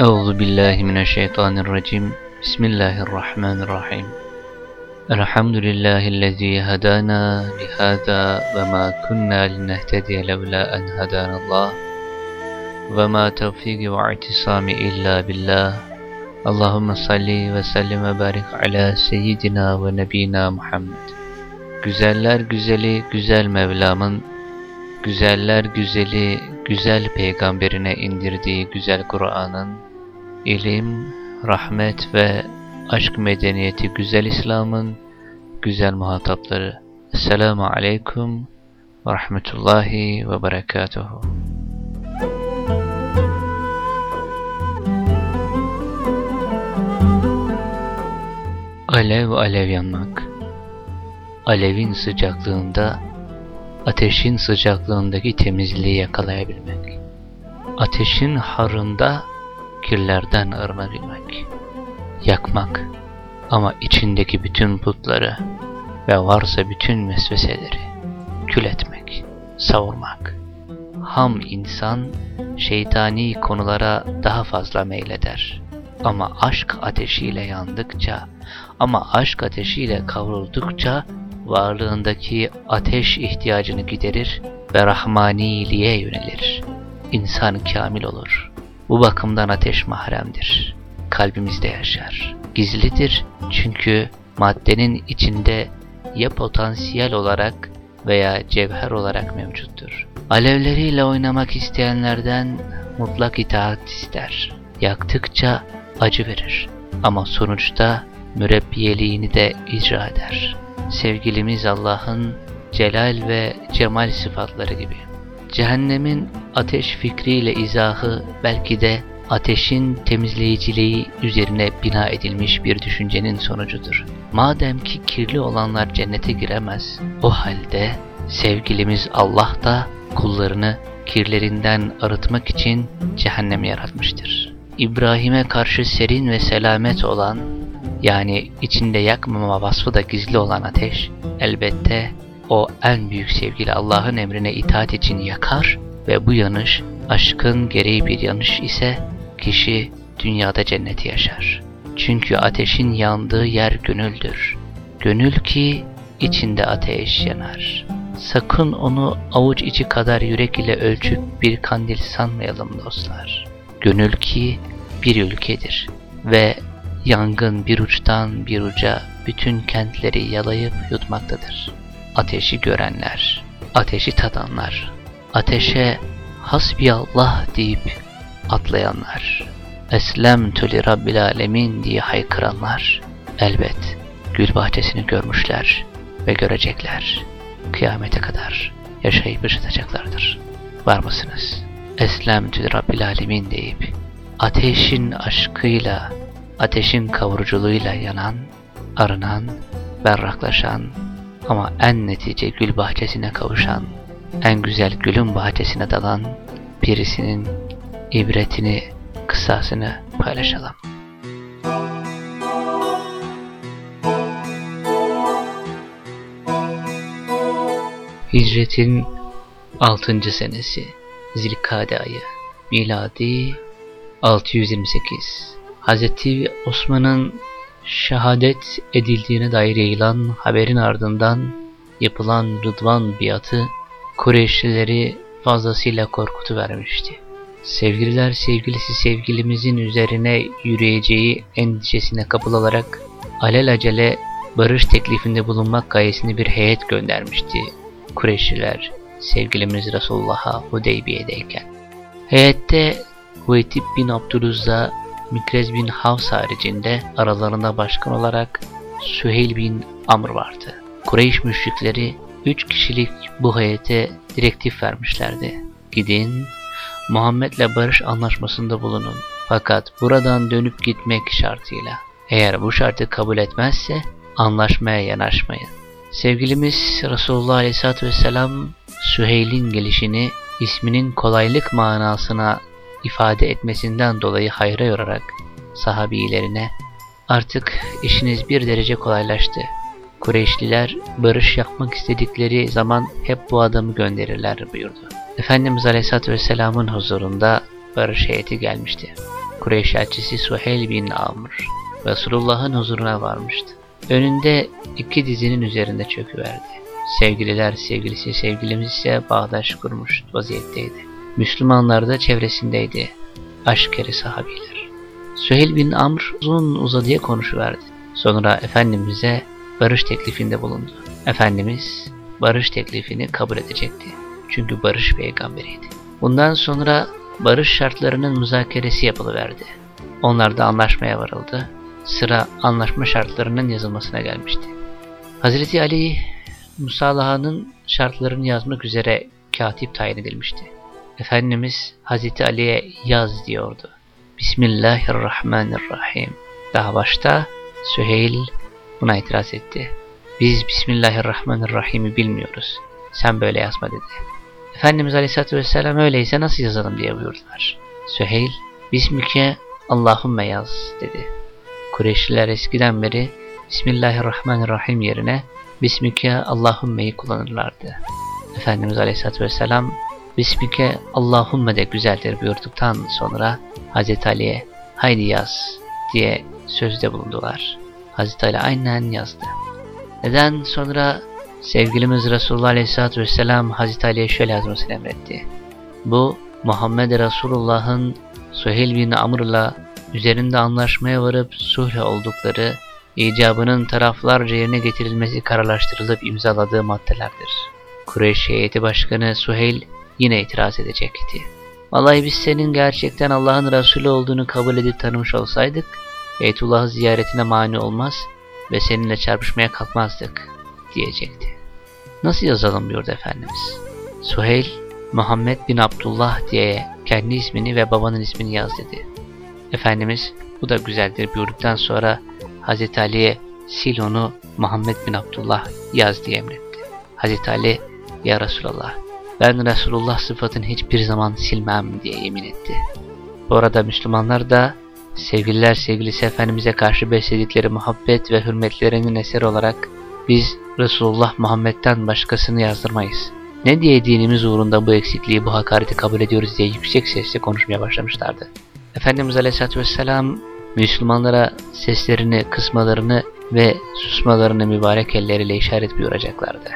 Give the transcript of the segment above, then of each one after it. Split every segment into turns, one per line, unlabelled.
Euzu billahi mineşşeytanirracim. Bismillahirrahmanirrahim. Elhamdülillahi'llezî hedâna lihâzâ ve mâ kunnâ linehtediye levlâ en hedânallâh ve mâ tevfîki ve i'tisâmi illâ billah. Allahümme salli ve sellim ve barik ala seyyidina ve nebina Muhammed. Güzeller güzeli güzel Mevlam'ın, güzeller güzeli güzel peygamberine indirdiği güzel Kur'an'ın, ilim, rahmet ve aşk medeniyeti güzel İslam'ın güzel muhatapları. Esselamu Aleyküm ve Rahmetullahi ve Berekatuhu. Alev alev yanmak. Alevin sıcaklığında, ateşin sıcaklığındaki temizliği yakalayabilmek. Ateşin harında kirlerden arınabilmek. Yakmak ama içindeki bütün putları ve varsa bütün vesveseleri kül etmek, savurmak. Ham insan şeytani konulara daha fazla meyleder. Ama aşk ateşiyle yandıkça, ama aşk ateşiyle kavruldukça varlığındaki ateş ihtiyacını giderir ve rahmaniliğe yönelir. İnsan kamil olur. Bu bakımdan ateş mahremdir. Kalbimizde yaşar. Gizlidir çünkü maddenin içinde ya potansiyel olarak veya cevher olarak mevcuttur. Alevleriyle oynamak isteyenlerden mutlak itaat ister. Yaktıkça acı verir ama sonuçta mürebbiyeliğini de icra eder. Sevgilimiz Allah'ın celal ve cemal sıfatları gibi. Cehennemin ateş fikriyle izahı belki de ateşin temizleyiciliği üzerine bina edilmiş bir düşüncenin sonucudur. Madem ki kirli olanlar cennete giremez, o halde sevgilimiz Allah da kullarını kirlerinden arıtmak için cehennem yaratmıştır. İbrahim'e karşı serin ve selamet olan, yani içinde yakmama vasfı da gizli olan ateş, elbette o en büyük sevgili Allah'ın emrine itaat için yakar ve bu yanış aşkın gereği bir yanış ise kişi dünyada cenneti yaşar. Çünkü ateşin yandığı yer gönüldür. Gönül ki içinde ateş yanar. Sakın onu avuç içi kadar yürek ile ölçüp bir kandil sanmayalım dostlar. Gönül ki bir ülkedir ve yangın bir uçtan bir uca bütün kentleri yalayıp yutmaktadır. Ateşi görenler, ateşi tadanlar, ateşe hasbiyallah deyip atlayanlar, eslem tüli rabbil alemin diye haykıranlar, elbet gül bahçesini görmüşler ve görecekler. Kıyamete kadar yaşayıp yaşatacaklardır. Var mısınız? Eslem tüli rabbil alemin deyip ateşin aşkıyla, ateşin kavuruculuğuyla yanan, arınan, berraklaşan ama en netice gül bahçesine kavuşan, en güzel gülün bahçesine dalan birisinin ibretini, kıssasını paylaşalım. Hicretin 6. senesi Zilkade ayı Miladi 628 Hz. Osman'ın şehadet edildiğine dair yayılan haberin ardından yapılan Rıdvan biatı Kureyşlileri fazlasıyla korkutu vermişti. Sevgililer sevgilisi sevgilimizin üzerine yürüyeceği endişesine kapılarak alelacele barış teklifinde bulunmak gayesini bir heyet göndermişti Kureyşliler sevgilimiz Resulullah'a Hudeybiye'deyken. Heyette Hüvetib bin Abdülüzza, Mikrez bin Havs haricinde aralarında başkan olarak Süheyl bin Amr vardı. Kureyş müşrikleri üç kişilik bu heyete direktif vermişlerdi. Gidin, Muhammed'le barış anlaşmasında bulunun. Fakat buradan dönüp gitmek şartıyla. Eğer bu şartı kabul etmezse anlaşmaya yanaşmayın. Sevgilimiz Resulullah Aleyhisselatü Vesselam Süheyl'in gelişini isminin kolaylık manasına ifade etmesinden dolayı hayra yorarak sahabilerine artık işiniz bir derece kolaylaştı. Kureyşliler barış yapmak istedikleri zaman hep bu adamı gönderirler buyurdu. Efendimiz Aleyhisselatü Vesselam'ın huzurunda barış heyeti gelmişti. Kureyş elçisi Suheyl bin Amr Resulullah'ın huzuruna varmıştı. Önünde iki dizinin üzerinde çöküverdi. Sevgililer sevgilisi sevgilimiz ise bağdaş kurmuş vaziyetteydi. Müslümanlar da çevresindeydi. Aşk eri sahabiler. Süheyl bin Amr uzun uzadıya konuşuverdi. Sonra Efendimiz'e barış teklifinde bulundu. Efendimiz barış teklifini kabul edecekti. Çünkü barış peygamberiydi. Bundan sonra barış şartlarının müzakeresi yapılıverdi. Onlar da anlaşmaya varıldı. Sıra anlaşma şartlarının yazılmasına gelmişti. Hazreti Ali Musalahanın şartlarını yazmak üzere katip tayin edilmişti. Efendimiz Hazreti Ali'ye yaz diyordu. Bismillahirrahmanirrahim. Daha başta Süheyl buna itiraz etti. Biz Bismillahirrahmanirrahim'i bilmiyoruz. Sen böyle yazma dedi. Efendimiz Aleyhisselatü Vesselam öyleyse nasıl yazalım diye buyurdular. Süheyl, Bismike Allahümme yaz dedi. Kureyşliler eskiden beri Bismillahirrahmanirrahim yerine Bismike Allahümme'yi kullanırlardı. Efendimiz Aleyhisselatü Vesselam Bismike Allahümme de güzeldir buyurduktan sonra Hazreti Ali'ye haydi yaz diye sözde bulundular. Hazreti Ali aynen yazdı. Neden sonra sevgilimiz Resulullah Aleyhisselatü Vesselam Hazreti Ali'ye şöyle yazmasını emretti. Bu Muhammed Resulullah'ın Suheyl bin Amr'la üzerinde anlaşmaya varıp sulh oldukları icabının taraflarca yerine getirilmesi kararlaştırılıp imzaladığı maddelerdir. Kureyş heyeti başkanı Suheyl yine itiraz edecekti. Vallahi biz senin gerçekten Allah'ın Resulü olduğunu kabul edip tanımış olsaydık, Beytullah'ı ziyaretine mani olmaz ve seninle çarpışmaya kalkmazdık diyecekti. Nasıl yazalım buyurdu Efendimiz. Suheyl, Muhammed bin Abdullah diye kendi ismini ve babanın ismini yaz dedi. Efendimiz bu da güzeldir buyurduktan sonra Hazreti Ali'ye sil onu Muhammed bin Abdullah yaz diye emretti. Hazreti Ali ya Resulallah ben Resulullah sıfatını hiçbir zaman silmem diye yemin etti. Bu arada Müslümanlar da sevgililer sevgilisi Efendimiz'e karşı besledikleri muhabbet ve hürmetlerinin eseri olarak biz Resulullah Muhammed'den başkasını yazdırmayız. Ne diye dinimiz uğrunda bu eksikliği, bu hakareti kabul ediyoruz diye yüksek sesle konuşmaya başlamışlardı. Efendimiz Aleyhisselatü Vesselam Müslümanlara seslerini kısmalarını ve susmalarını mübarek elleriyle işaret buyuracaklardı.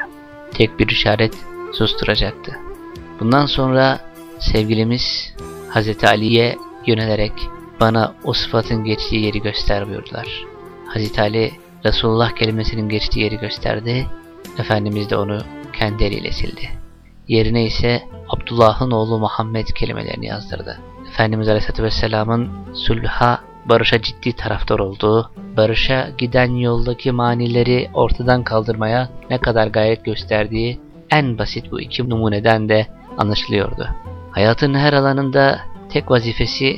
Tek bir işaret susturacaktı. Bundan sonra sevgilimiz Hazreti Ali'ye yönelerek bana o sıfatın geçtiği yeri göster buyurdular. Hazreti Ali Resulullah kelimesinin geçtiği yeri gösterdi. Efendimiz de onu kendi eliyle sildi. Yerine ise Abdullah'ın oğlu Muhammed kelimelerini yazdırdı. Efendimiz Aleyhisselatü Vesselam'ın sulha, barışa ciddi taraftar olduğu, barışa giden yoldaki manileri ortadan kaldırmaya ne kadar gayret gösterdiği en basit bu iki numuneden de anlaşılıyordu. Hayatın her alanında tek vazifesi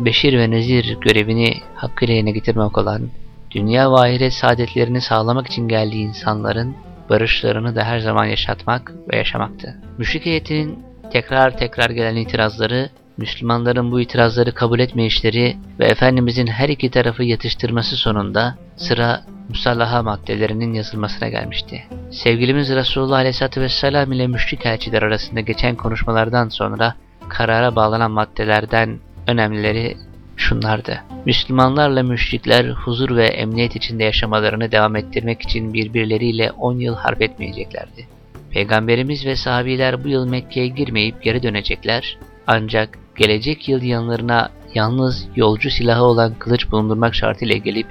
Beşir ve Nezir görevini hakkıyla yerine getirmek olan, dünya ve ahiret saadetlerini sağlamak için geldiği insanların barışlarını da her zaman yaşatmak ve yaşamaktı. Müşrik heyetinin tekrar tekrar gelen itirazları, Müslümanların bu itirazları kabul etmeyişleri ve Efendimizin her iki tarafı yatıştırması sonunda sıra musallaha maddelerinin yazılmasına gelmişti. Sevgilimiz Resulullah Aleyhisselatü Vesselam ile müşrik elçiler arasında geçen konuşmalardan sonra karara bağlanan maddelerden önemlileri şunlardı. Müslümanlarla müşrikler huzur ve emniyet içinde yaşamalarını devam ettirmek için birbirleriyle 10 yıl harp etmeyeceklerdi. Peygamberimiz ve sahabiler bu yıl Mekke'ye girmeyip geri dönecekler ancak gelecek yıl yanlarına yalnız yolcu silahı olan kılıç bulundurmak şartıyla gelip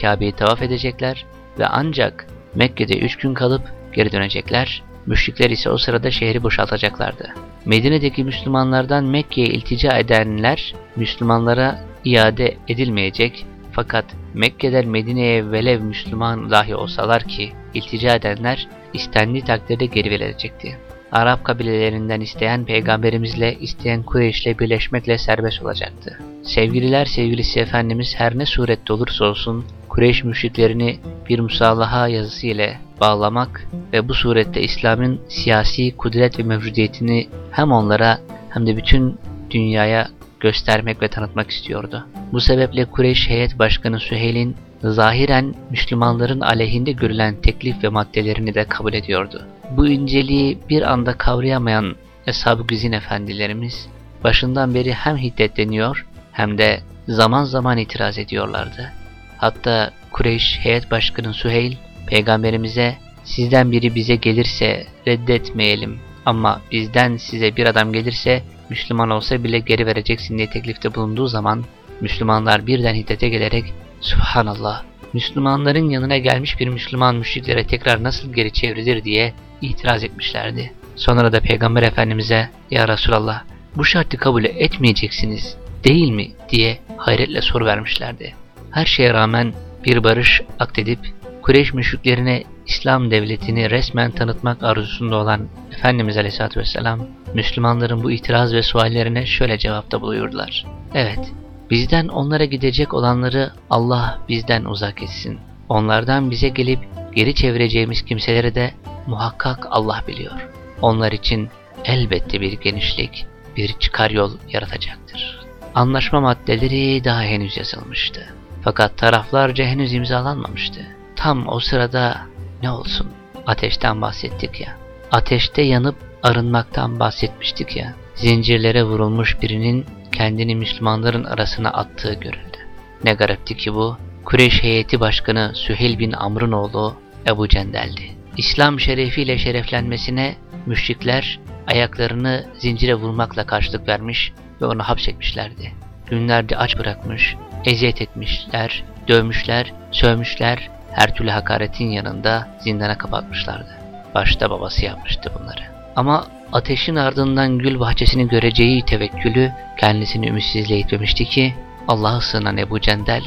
Kabe'yi tavaf edecekler ve ancak Mekke'de 3 gün kalıp geri dönecekler. Müşrikler ise o sırada şehri boşaltacaklardı. Medine'deki Müslümanlardan Mekke'ye iltica edenler Müslümanlara iade edilmeyecek fakat Mekke'den Medine'ye velev Müslüman dahi olsalar ki iltica edenler istendiği takdirde geri verilecekti. Arap kabilelerinden isteyen peygamberimizle isteyen Kureyş'le birleşmekle serbest olacaktı. Sevgililer sevgilisi Efendimiz her ne surette olursa olsun Kureyş müşriklerini bir musallaha yazısı ile bağlamak ve bu surette İslam'ın siyasi kudret ve mevcudiyetini hem onlara hem de bütün dünyaya göstermek ve tanıtmak istiyordu. Bu sebeple Kureyş Heyet Başkanı Süheyl'in zahiren Müslümanların aleyhinde görülen teklif ve maddelerini de kabul ediyordu. Bu inceliği bir anda kavrayamayan Eshab-ı Güzin efendilerimiz başından beri hem hiddetleniyor hem de zaman zaman itiraz ediyorlardı. Hatta Kureyş heyet başkanı Süheyl peygamberimize sizden biri bize gelirse reddetmeyelim ama bizden size bir adam gelirse Müslüman olsa bile geri vereceksin diye teklifte bulunduğu zaman Müslümanlar birden hiddete gelerek Subhanallah Müslümanların yanına gelmiş bir Müslüman müşriklere tekrar nasıl geri çevrilir diye itiraz etmişlerdi. Sonra da Peygamber Efendimiz'e Ya Resulallah bu şartı kabul etmeyeceksiniz değil mi diye hayretle soru vermişlerdi. Her şeye rağmen bir barış akdedip Kureyş müşriklerine İslam devletini resmen tanıtmak arzusunda olan Efendimiz Aleyhisselatü Vesselam, Müslümanların bu itiraz ve suallerine şöyle cevapta buluyorlar. Evet, bizden onlara gidecek olanları Allah bizden uzak etsin. Onlardan bize gelip geri çevireceğimiz kimseleri de muhakkak Allah biliyor. Onlar için elbette bir genişlik, bir çıkar yol yaratacaktır. Anlaşma maddeleri daha henüz yazılmıştı. Fakat taraflarca henüz imzalanmamıştı. Tam o sırada ne olsun ateşten bahsettik ya. Ateşte yanıp arınmaktan bahsetmiştik ya. Zincirlere vurulmuş birinin kendini Müslümanların arasına attığı görüldü. Ne garipti ki bu, Kureyş heyeti başkanı Süheyl bin Amr'ın oğlu Ebu Cendel'di. İslam şerefiyle şereflenmesine müşrikler ayaklarını zincire vurmakla karşılık vermiş ve onu hapsetmişlerdi. Günlerce aç bırakmış, eziyet etmişler, dövmüşler, sövmüşler, her türlü hakaretin yanında zindana kapatmışlardı. Başta babası yapmıştı bunları. Ama ateşin ardından gül bahçesini göreceği tevekkülü kendisini ümitsizliğe itmemişti ki Allah'a sığınan Ebu Cendel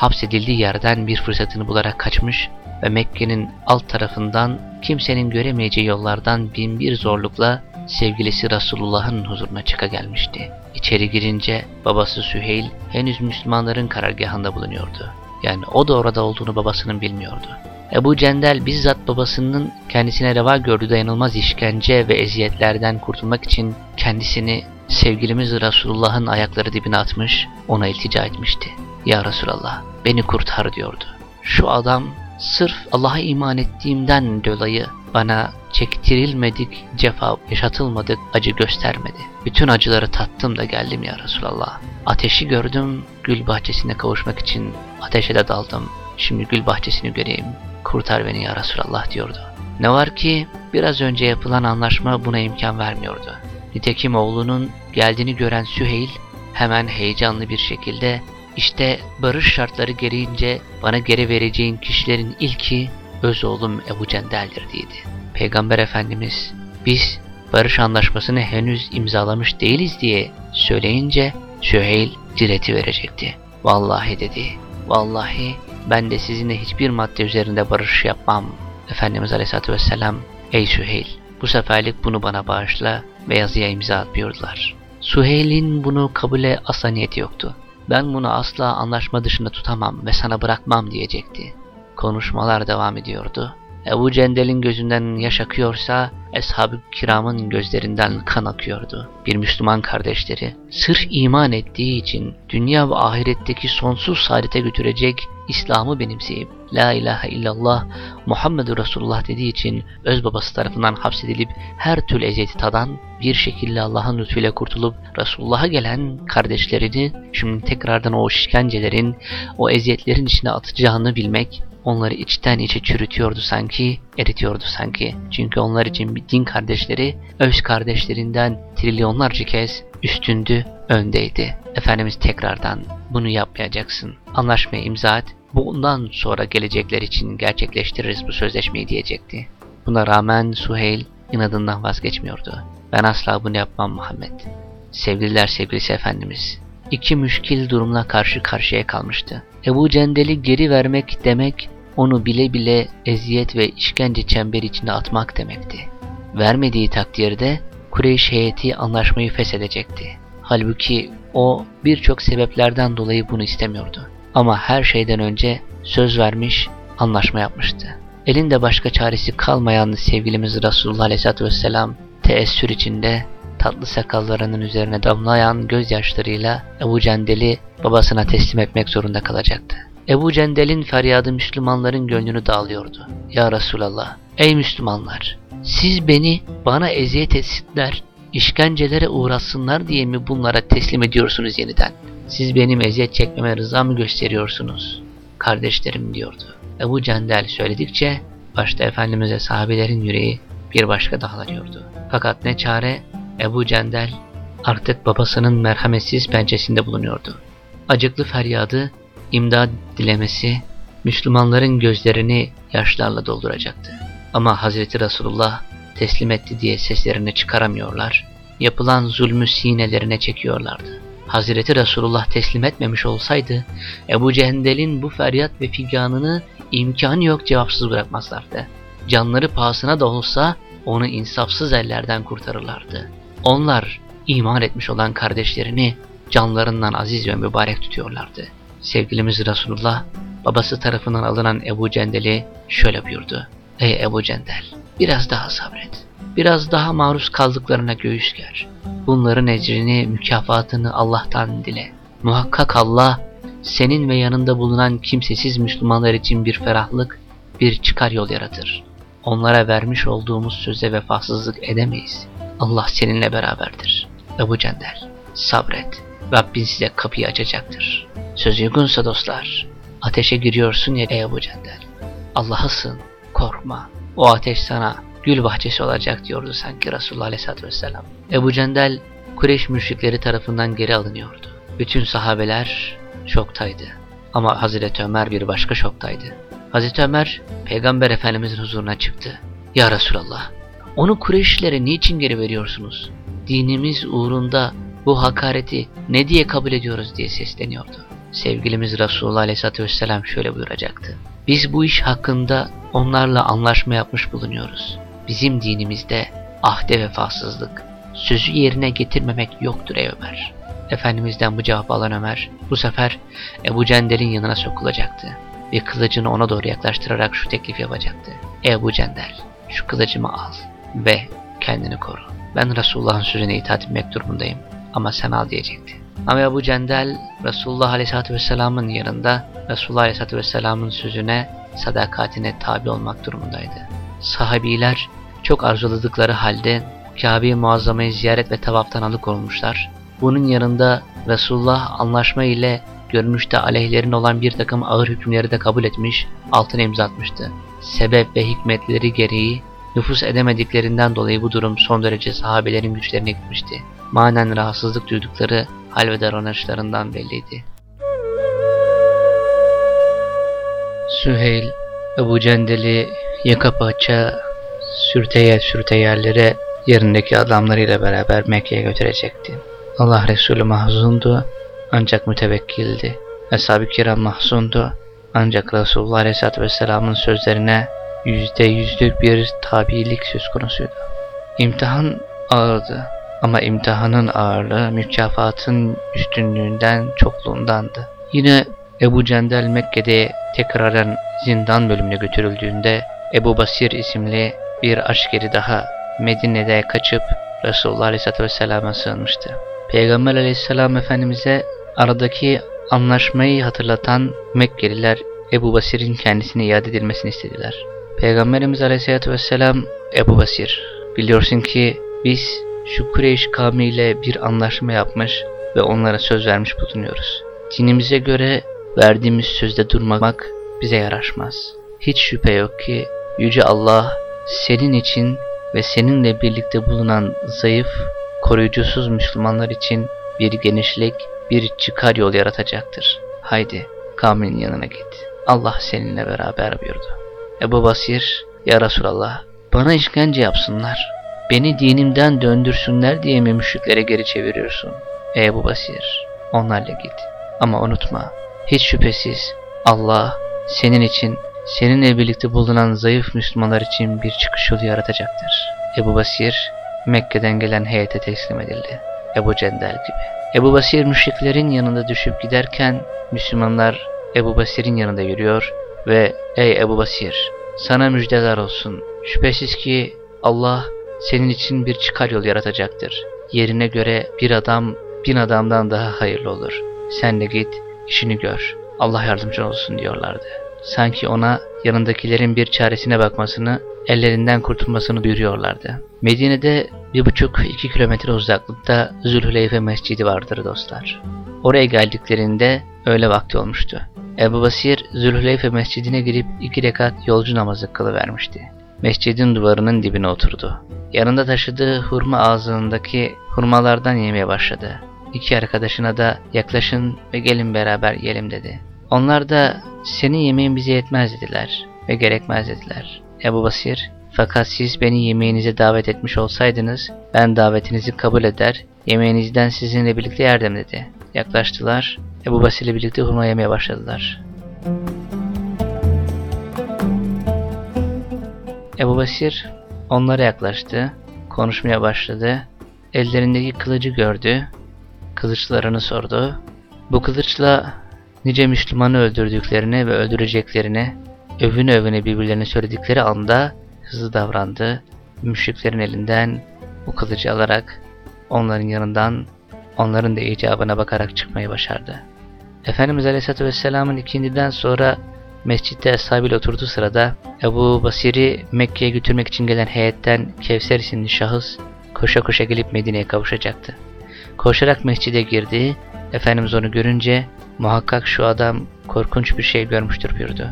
hapsedildiği yerden bir fırsatını bularak kaçmış ve Mekke'nin alt tarafından kimsenin göremeyeceği yollardan bin bir zorlukla sevgilisi Resulullah'ın huzuruna çıka gelmişti. İçeri girince babası Süheyl henüz Müslümanların karargahında bulunuyordu. Yani o da orada olduğunu babasının bilmiyordu. Ebu Cendel bizzat babasının kendisine reva gördüğü dayanılmaz işkence ve eziyetlerden kurtulmak için kendisini sevgilimiz Resulullah'ın ayakları dibine atmış, ona iltica etmişti. Ya Resulallah beni kurtar diyordu. Şu adam sırf Allah'a iman ettiğimden dolayı bana çektirilmedik, cefa yaşatılmadık, acı göstermedi. Bütün acıları tattım da geldim ya Resulallah. Ateşi gördüm, gül bahçesine kavuşmak için ateşe de daldım. Şimdi gül bahçesini göreyim, kurtar beni ya Resulallah diyordu. Ne var ki biraz önce yapılan anlaşma buna imkan vermiyordu. Nitekim oğlunun geldiğini gören Süheyl hemen heyecanlı bir şekilde işte barış şartları gereğince bana geri vereceğin kişilerin ilki öz oğlum Ebu Cendel'dir dedi. Peygamber Efendimiz biz barış anlaşmasını henüz imzalamış değiliz diye söyleyince Süheyl direti verecekti. Vallahi dedi. Vallahi ben de sizinle hiçbir madde üzerinde barış yapmam. Efendimiz Aleyhisselatü Vesselam Ey Süheyl bu seferlik bunu bana bağışla ve yazıya imza atmıyordular. Süheyl'in bunu kabule asla niyeti yoktu. Ben bunu asla anlaşma dışında tutamam ve sana bırakmam diyecekti. Konuşmalar devam ediyordu. Ebu Cendel'in gözünden yaş akıyorsa Eshab-ı Kiram'ın gözlerinden kan akıyordu. Bir Müslüman kardeşleri sırf iman ettiği için dünya ve ahiretteki sonsuz saadete götürecek İslam'ı benimseyip La ilahe illallah Muhammedur Resulullah dediği için öz babası tarafından hapsedilip her türlü eziyeti tadan bir şekilde Allah'ın lütfuyla kurtulup Resulullah'a gelen kardeşlerini şimdi tekrardan o işkencelerin, o eziyetlerin içine atacağını bilmek onları içten içe çürütüyordu sanki, eritiyordu sanki. Çünkü onlar için din kardeşleri öz kardeşlerinden trilyonlarca kez üstündü, öndeydi. Efendimiz tekrardan bunu yapmayacaksın. Anlaşmaya imza et. Bundan sonra gelecekler için gerçekleştiririz bu sözleşmeyi diyecekti. Buna rağmen Suheyl inadından vazgeçmiyordu. Ben asla bunu yapmam Muhammed. Sevgililer sevgilisi Efendimiz. İki müşkil durumla karşı karşıya kalmıştı. Ebu Cendel'i geri vermek demek, onu bile bile eziyet ve işkence çemberi içine atmak demekti. Vermediği takdirde Kureyş heyeti anlaşmayı feshedecekti. Halbuki o birçok sebeplerden dolayı bunu istemiyordu. Ama her şeyden önce söz vermiş, anlaşma yapmıştı. Elinde başka çaresi kalmayan sevgilimiz Resulullah Aleyhisselatü Vesselam teessür içinde tatlı sakallarının üzerine damlayan gözyaşlarıyla Ebu Cendel'i babasına teslim etmek zorunda kalacaktı. Ebu Cendel'in feryadı Müslümanların gönlünü dağılıyordu. Ya Resulallah, ey Müslümanlar! Siz beni bana eziyet etsinler, işkencelere uğratsınlar diye mi bunlara teslim ediyorsunuz yeniden? Siz benim eziyet çekmeme rıza mı gösteriyorsunuz? Kardeşlerim diyordu. Ebu Cendel söyledikçe başta Efendimiz'e sahabelerin yüreği bir başka dağlanıyordu. Fakat ne çare Ebu Cendel artık babasının merhametsiz pençesinde bulunuyordu. Acıklı feryadı, imdad dilemesi Müslümanların gözlerini yaşlarla dolduracaktı. Ama Hazreti Resulullah teslim etti diye seslerini çıkaramıyorlar, yapılan zulmü sinelerine çekiyorlardı. Hazreti Resulullah teslim etmemiş olsaydı, Ebu Cehendel'in bu feryat ve figanını imkanı yok cevapsız bırakmazlardı. Canları pahasına da olsa onu insafsız ellerden kurtarırlardı. Onlar iman etmiş olan kardeşlerini canlarından aziz ve mübarek tutuyorlardı. Sevgilimiz Resulullah babası tarafından alınan Ebu Cendel'i şöyle buyurdu. Ey Ebu Cendel biraz daha sabret. Biraz daha maruz kaldıklarına göğüs ger. Bunların ecrini, mükafatını Allah'tan dile. Muhakkak Allah senin ve yanında bulunan kimsesiz Müslümanlar için bir ferahlık, bir çıkar yol yaratır. Onlara vermiş olduğumuz söze vefasızlık edemeyiz. Allah seninle beraberdir. Ebu Cendel, sabret. Rabbin size kapıyı açacaktır. Söz uygunsa dostlar, ateşe giriyorsun ya Ebu Cendel. Allah'a sığın, korkma. O ateş sana gül bahçesi olacak diyordu sanki Resulullah Aleyhisselatü Vesselam. Ebu Cendel, Kureyş müşrikleri tarafından geri alınıyordu. Bütün sahabeler şoktaydı. Ama Hazreti Ömer bir başka şoktaydı. Hazreti Ömer, Peygamber Efendimizin huzuruna çıktı. Ya Resulallah, onu Kureyşlilere niçin geri veriyorsunuz? Dinimiz uğrunda bu hakareti ne diye kabul ediyoruz diye sesleniyordu. Sevgilimiz Resulullah Aleyhisselatü Vesselam şöyle buyuracaktı. Biz bu iş hakkında onlarla anlaşma yapmış bulunuyoruz. Bizim dinimizde ahde vefasızlık, sözü yerine getirmemek yoktur ey Ömer. Efendimizden bu cevabı alan Ömer bu sefer Ebu Cendel'in yanına sokulacaktı ve kılıcını ona doğru yaklaştırarak şu teklif yapacaktı. Ebu Cendel şu kılıcımı al ve kendini koru. Ben Resulullah'ın sözüne itaat etmek durumundayım ama sen al diyecekti. Ama Ebu Cendel Resulullah Aleyhisselatü Vesselam'ın yanında Resulullah Aleyhisselatü Vesselam'ın sözüne sadakatine tabi olmak durumundaydı. Sahabiler çok arzuladıkları halde Kabe-i Muazzama'yı ziyaret ve tavaftan alıkonulmuşlar. Bunun yanında Resulullah anlaşma ile görünüşte aleyhlerin olan bir takım ağır hükümleri de kabul etmiş, altına imza atmıştı. Sebep ve hikmetleri gereği nüfus edemediklerinden dolayı bu durum son derece sahabelerin güçlerine gitmişti. Manen rahatsızlık duydukları hal ve davranışlarından belliydi. Süheyl, Ebu Cendel'i yaka paça sürteye sürteyerlere yerindeki adamlarıyla beraber Mekke'ye götürecekti. Allah Resulü mahzundu ancak mütevekkildi. Ashab-ı kiram mahzundu ancak Resulullah Aleyhisselatü Vesselam'ın sözlerine yüzde yüzlük bir tabilik söz konusuydu. İmtihan ağırdı ama imtihanın ağırlığı mükafatın üstünlüğünden çokluğundandı. Yine Ebu Cendel Mekke'de tekrardan zindan bölümüne götürüldüğünde Ebu Basir isimli bir aşkeri daha Medine'de kaçıp Resulullah Aleyhisselatü Vesselam'a sığınmıştı. Peygamber Aleyhisselam Efendimiz'e aradaki anlaşmayı hatırlatan Mekkeliler Ebu Basir'in kendisine iade edilmesini istediler. Peygamberimiz Aleyhisselatü Vesselam Ebu Basir biliyorsun ki biz şu Kureyş kavmiyle bir anlaşma yapmış ve onlara söz vermiş bulunuyoruz. Dinimize göre verdiğimiz sözde durmak bize yaraşmaz. Hiç şüphe yok ki Yüce Allah senin için ve seninle birlikte bulunan zayıf, koruyucusuz Müslümanlar için bir genişlik, bir çıkar yol yaratacaktır. Haydi kavmin yanına git. Allah seninle beraber buyurdu. Ebu Basir, Ya Resulallah, bana işkence yapsınlar. Beni dinimden döndürsünler diye mi müşriklere geri çeviriyorsun? Ey Ebu Basir, onlarla git. Ama unutma, hiç şüphesiz Allah senin için, seninle birlikte bulunan zayıf Müslümanlar için bir çıkış yolu yaratacaktır. Ebu Basir, Mekke'den gelen heyete teslim edildi. Ebu Cendel gibi. Ebu Basir müşriklerin yanında düşüp giderken Müslümanlar Ebu Basir'in yanında yürüyor ve ey Ebu Basir sana müjdeler olsun. Şüphesiz ki Allah senin için bir çıkar yol yaratacaktır. Yerine göre bir adam bin adamdan daha hayırlı olur. Sen de git işini gör. Allah yardımcın olsun diyorlardı. Sanki ona yanındakilerin bir çaresine bakmasını, ellerinden kurtulmasını duyuruyorlardı. Medine'de bir buçuk iki kilometre uzaklıkta Zülhüleyfe Mescidi vardır dostlar. Oraya geldiklerinde öğle vakti olmuştu. Ebu Basir Zülhüleyfe mescidine girip iki rekat yolcu namazı kılıvermişti. Mescidin duvarının dibine oturdu. Yanında taşıdığı hurma ağzındaki hurmalardan yemeye başladı. İki arkadaşına da yaklaşın ve gelin beraber yiyelim dedi. Onlar da senin yemeğin bize yetmez dediler ve gerekmez dediler. Ebu Basir fakat siz beni yemeğinize davet etmiş olsaydınız ben davetinizi kabul eder yemeğinizden sizinle birlikte yerdim dedi. Yaklaştılar Ebu Basir ile birlikte hurma yemeye başladılar. Ebu Basir onlara yaklaştı, konuşmaya başladı. Ellerindeki kılıcı gördü, kılıçlarını sordu. Bu kılıçla nice Müslümanı öldürdüklerini ve öldüreceklerini övüne övüne birbirlerine söyledikleri anda hızlı davrandı. Müşriklerin elinden bu kılıcı alarak onların yanından onların da icabına bakarak çıkmayı başardı. Efendimiz Aleyhisselatü Vesselam'ın ikindiden sonra mescitte eshabıyla oturduğu sırada Ebu Basir'i Mekke'ye götürmek için gelen heyetten Kevser isimli şahıs koşa koşa gelip Medine'ye kavuşacaktı. Koşarak mescide girdi, Efendimiz onu görünce muhakkak şu adam korkunç bir şey görmüştür buyurdu.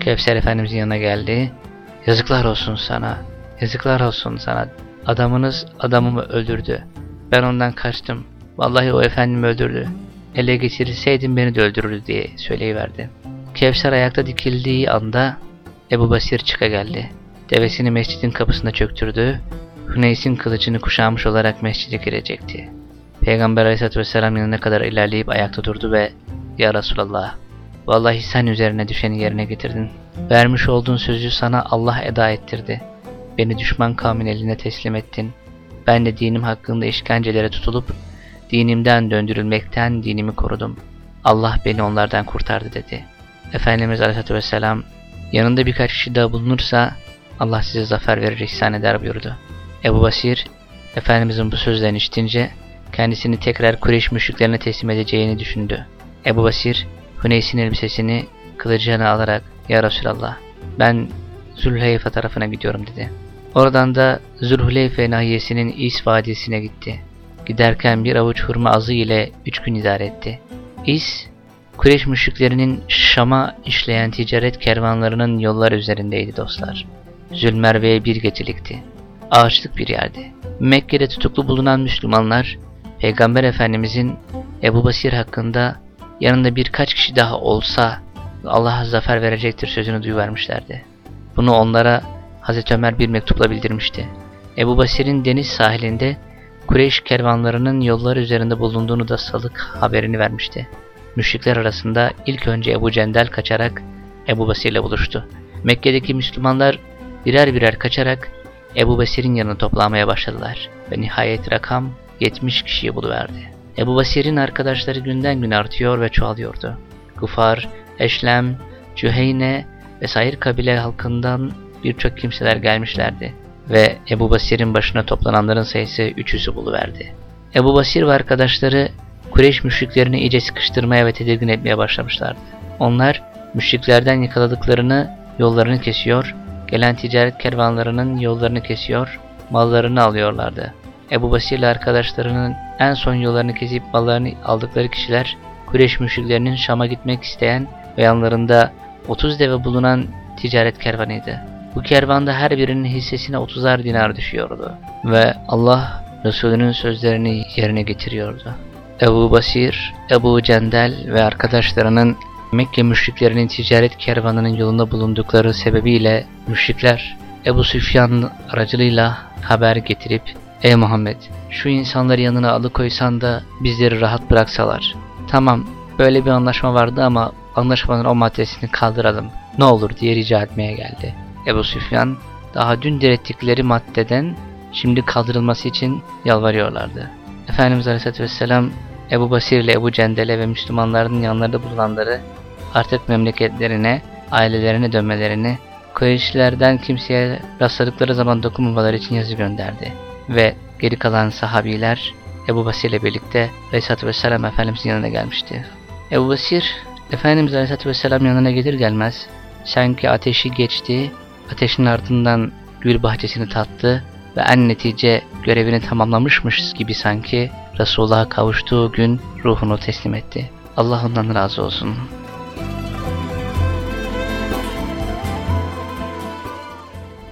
Kevser Efendimizin yanına geldi, yazıklar olsun sana, yazıklar olsun sana, adamınız adamımı öldürdü. Ben ondan kaçtım, vallahi o efendimi öldürdü, ele geçirseydim beni de öldürürdü diye söyleyiverdi. Kevser ayakta dikildiği anda Ebu Basir çıka geldi. Devesini mescidin kapısına çöktürdü. Hüneys'in kılıcını kuşanmış olarak mescide girecekti. Peygamber Aleyhisselatü Vesselam yanına kadar ilerleyip ayakta durdu ve Ya Resulallah, vallahi sen üzerine düşeni yerine getirdin. Vermiş olduğun sözü sana Allah eda ettirdi. Beni düşman kavmin eline teslim ettin. Ben de dinim hakkında işkencelere tutulup dinimden döndürülmekten dinimi korudum. Allah beni onlardan kurtardı dedi. Efendimiz Aleyhisselatü Vesselam yanında birkaç kişi daha bulunursa Allah size zafer verir ihsan eder buyurdu. Ebu Basir Efendimizin bu sözlerini işitince kendisini tekrar Kureyş müşriklerine teslim edeceğini düşündü. Ebu Basir Hüneys'in elbisesini kılıcına alarak Ya Resulallah ben Zülheyfe tarafına gidiyorum dedi. Oradan da Zülhüleyfe nahiyesinin İs vadisine gitti. Giderken bir avuç hurma azı ile üç gün idare etti. İs Kureyş müşriklerinin Şam'a işleyen ticaret kervanlarının yolları üzerindeydi dostlar. Zülmerve'ye bir gecelikti. Ağaçlık bir yerdi. Mekke'de tutuklu bulunan Müslümanlar, Peygamber Efendimizin Ebu Basir hakkında yanında birkaç kişi daha olsa Allah zafer verecektir sözünü duyuvermişlerdi. Bunu onlara Hazreti Ömer bir mektupla bildirmişti. Ebu Basir'in deniz sahilinde Kureyş kervanlarının yolları üzerinde bulunduğunu da salık haberini vermişti. Müşrikler arasında ilk önce Ebu Cendel kaçarak Ebu Basir ile buluştu. Mekke'deki Müslümanlar birer birer kaçarak Ebu Basir'in yanına toplamaya başladılar ve nihayet rakam 70 kişiyi buluverdi. Ebu Basir'in arkadaşları günden gün artıyor ve çoğalıyordu. Gufar, Eşlem, Cüheyne ve sair kabile halkından birçok kimseler gelmişlerdi ve Ebu Basir'in başına toplananların sayısı 300'ü buluverdi. Ebu Basir ve arkadaşları Kureyş müşriklerini iyice sıkıştırmaya ve tedirgin etmeye başlamışlardı. Onlar müşriklerden yakaladıklarını yollarını kesiyor, gelen ticaret kervanlarının yollarını kesiyor, mallarını alıyorlardı. Ebu Basir ile arkadaşlarının en son yollarını kesip mallarını aldıkları kişiler Kureyş müşriklerinin Şam'a gitmek isteyen ve yanlarında 30 deve bulunan ticaret kervanıydı. Bu kervanda her birinin hissesine 30'ar dinar düşüyordu ve Allah Resulünün sözlerini yerine getiriyordu. Ebu Basir, Ebu Cendel ve arkadaşlarının Mekke müşriklerinin ticaret kervanının yolunda bulundukları sebebiyle müşrikler Ebu Süfyan aracılığıyla haber getirip Ey Muhammed şu insanları yanına alıkoysan da bizleri rahat bıraksalar. Tamam böyle bir anlaşma vardı ama anlaşmanın o maddesini kaldıralım ne olur diye rica etmeye geldi. Ebu Süfyan daha dün direttikleri maddeden şimdi kaldırılması için yalvarıyorlardı. Efendimiz Aleyhisselatü Vesselam Ebu Basir ile Ebu Cendele ve Müslümanların yanlarında bulunanları artık memleketlerine, ailelerine dönmelerini, Kureyşlilerden kimseye rastladıkları zaman dokunmamaları için yazı gönderdi. Ve geri kalan sahabiler Ebu Basir ile birlikte Aleyhisselatü Vesselam Efendimizin yanına gelmişti. Ebu Basir, Efendimiz Aleyhisselatü Vesselam yanına gelir gelmez, sanki ateşi geçti, ateşin ardından gül bahçesini tattı ve en netice görevini tamamlamışmış gibi sanki Resulullah'a kavuştuğu gün ruhunu teslim etti. Allah ondan razı olsun.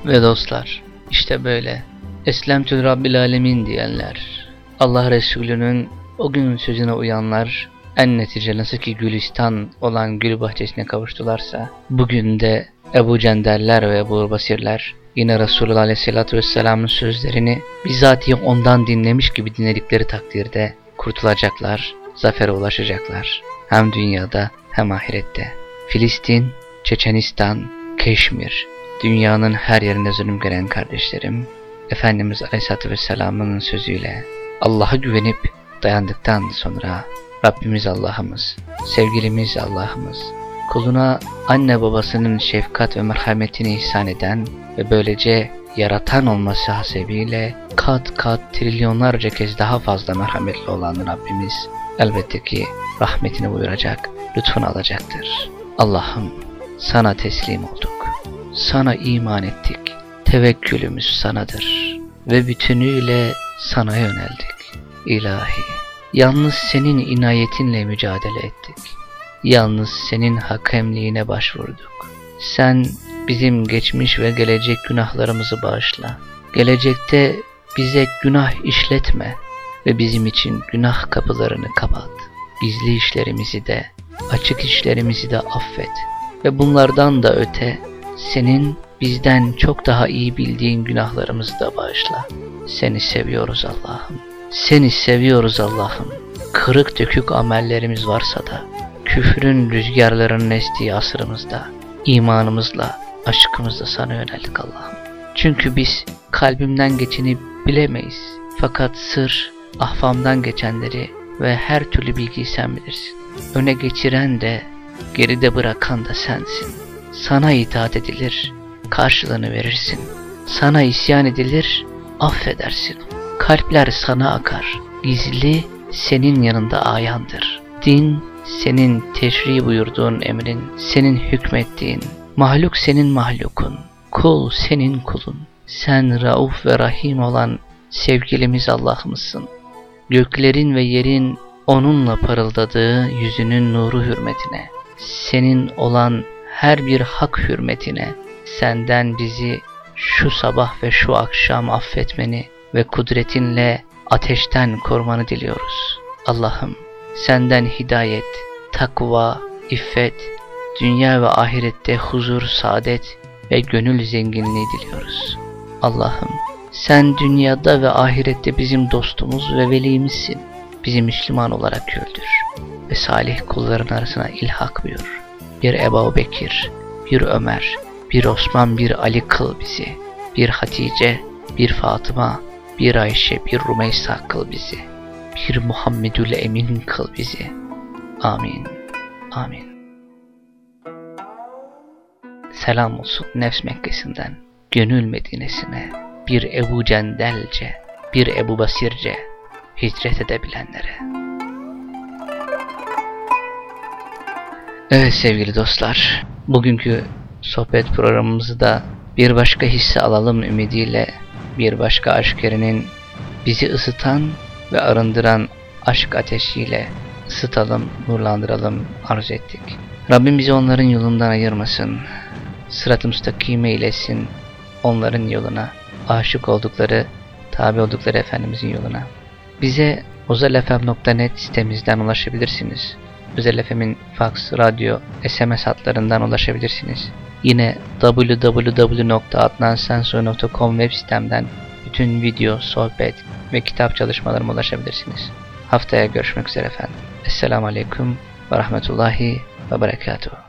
Ve dostlar, işte böyle. Eslemtül Rabbil Alemin diyenler, Allah Resulü'nün o gün sözüne uyanlar, en netice nasıl ki Gülistan olan gül bahçesine kavuştularsa, bugün de Ebu Cenderler ve Ebu Basirler, yine Resulullah Aleyhisselatü Vesselam'ın sözlerini bizatihi ondan dinlemiş gibi dinledikleri takdirde kurtulacaklar, zafere ulaşacaklar. Hem dünyada hem ahirette. Filistin, Çeçenistan, Keşmir, dünyanın her yerinde zulüm gören kardeşlerim, Efendimiz Aleyhisselatü Vesselam'ın sözüyle Allah'a güvenip dayandıktan sonra Rabbimiz Allah'ımız, sevgilimiz Allah'ımız, kuluna anne babasının şefkat ve merhametini ihsan eden ve böylece yaratan olması hasebiyle kat kat trilyonlarca kez daha fazla merhametli olan Rabbimiz elbette ki rahmetini buyuracak, lütfunu alacaktır. Allah'ım sana teslim olduk. Sana iman ettik. Tevekkülümüz sanadır. Ve bütünüyle sana yöneldik. İlahi, yalnız senin inayetinle mücadele ettik. Yalnız senin hakemliğine başvurduk. Sen bizim geçmiş ve gelecek günahlarımızı bağışla. Gelecekte bize günah işletme ve bizim için günah kapılarını kapat. Gizli işlerimizi de, açık işlerimizi de affet. Ve bunlardan da öte senin bizden çok daha iyi bildiğin günahlarımızı da bağışla. Seni seviyoruz Allah'ım. Seni seviyoruz Allah'ım. Kırık dökük amellerimiz varsa da, küfrün rüzgarlarının estiği asrımızda, imanımızla, aşkımızla sana yöneldik Allah'ım. Çünkü biz kalbimden geçeni bilemeyiz. Fakat sır, ahvamdan geçenleri ve her türlü bilgiyi sen bilirsin. Öne geçiren de, geride bırakan da sensin. Sana itaat edilir, karşılığını verirsin. Sana isyan edilir, affedersin. Kalpler sana akar. Gizli senin yanında ayandır. Din senin teşri buyurduğun emrin, senin hükmettiğin, mahluk senin mahlukun, kul senin kulun. Sen rauf ve rahim olan sevgilimiz Allah'ımızsın. Göklerin ve yerin onunla parıldadığı yüzünün nuru hürmetine, senin olan her bir hak hürmetine, senden bizi şu sabah ve şu akşam affetmeni ve kudretinle ateşten korumanı diliyoruz. Allah'ım senden hidayet, takva, iffet, dünya ve ahirette huzur, saadet ve gönül zenginliği diliyoruz. Allah'ım sen dünyada ve ahirette bizim dostumuz ve velimizsin. Bizi Müslüman olarak öldür ve salih kulların arasına ilhak buyur. Bir Ebu Bekir, bir Ömer, bir Osman, bir Ali kıl bizi. Bir Hatice, bir Fatıma, bir Ayşe, bir Rumeysa kıl bizi. Bir Muhammedül Emin kıl bizi. Amin. Amin. Selam olsun nefs Mekkesi'nden, gönül Medine'sine, bir Ebu Cendelce, bir Ebu Basirce, hicret edebilenlere. Evet sevgili dostlar, bugünkü sohbet programımızı da bir başka hisse alalım ümidiyle bir başka aşk yerinin bizi ısıtan ve arındıran aşk ateşiyle ısıtalım, nurlandıralım arzu ettik. Rabbim bizi onların yolundan ayırmasın. Sırat-ı eylesin onların yoluna. Aşık oldukları, tabi oldukları Efendimizin yoluna. Bize ozelfm.net sitemizden ulaşabilirsiniz. Özel FM'in fax, radyo, SMS hatlarından ulaşabilirsiniz. Yine www.adnansensoy.com web sitemden bütün video, sohbet ve kitap çalışmalarıma ulaşabilirsiniz. Haftaya görüşmek üzere efendim. Esselamu Aleyküm ve Rahmetullahi ve Berekatuhu.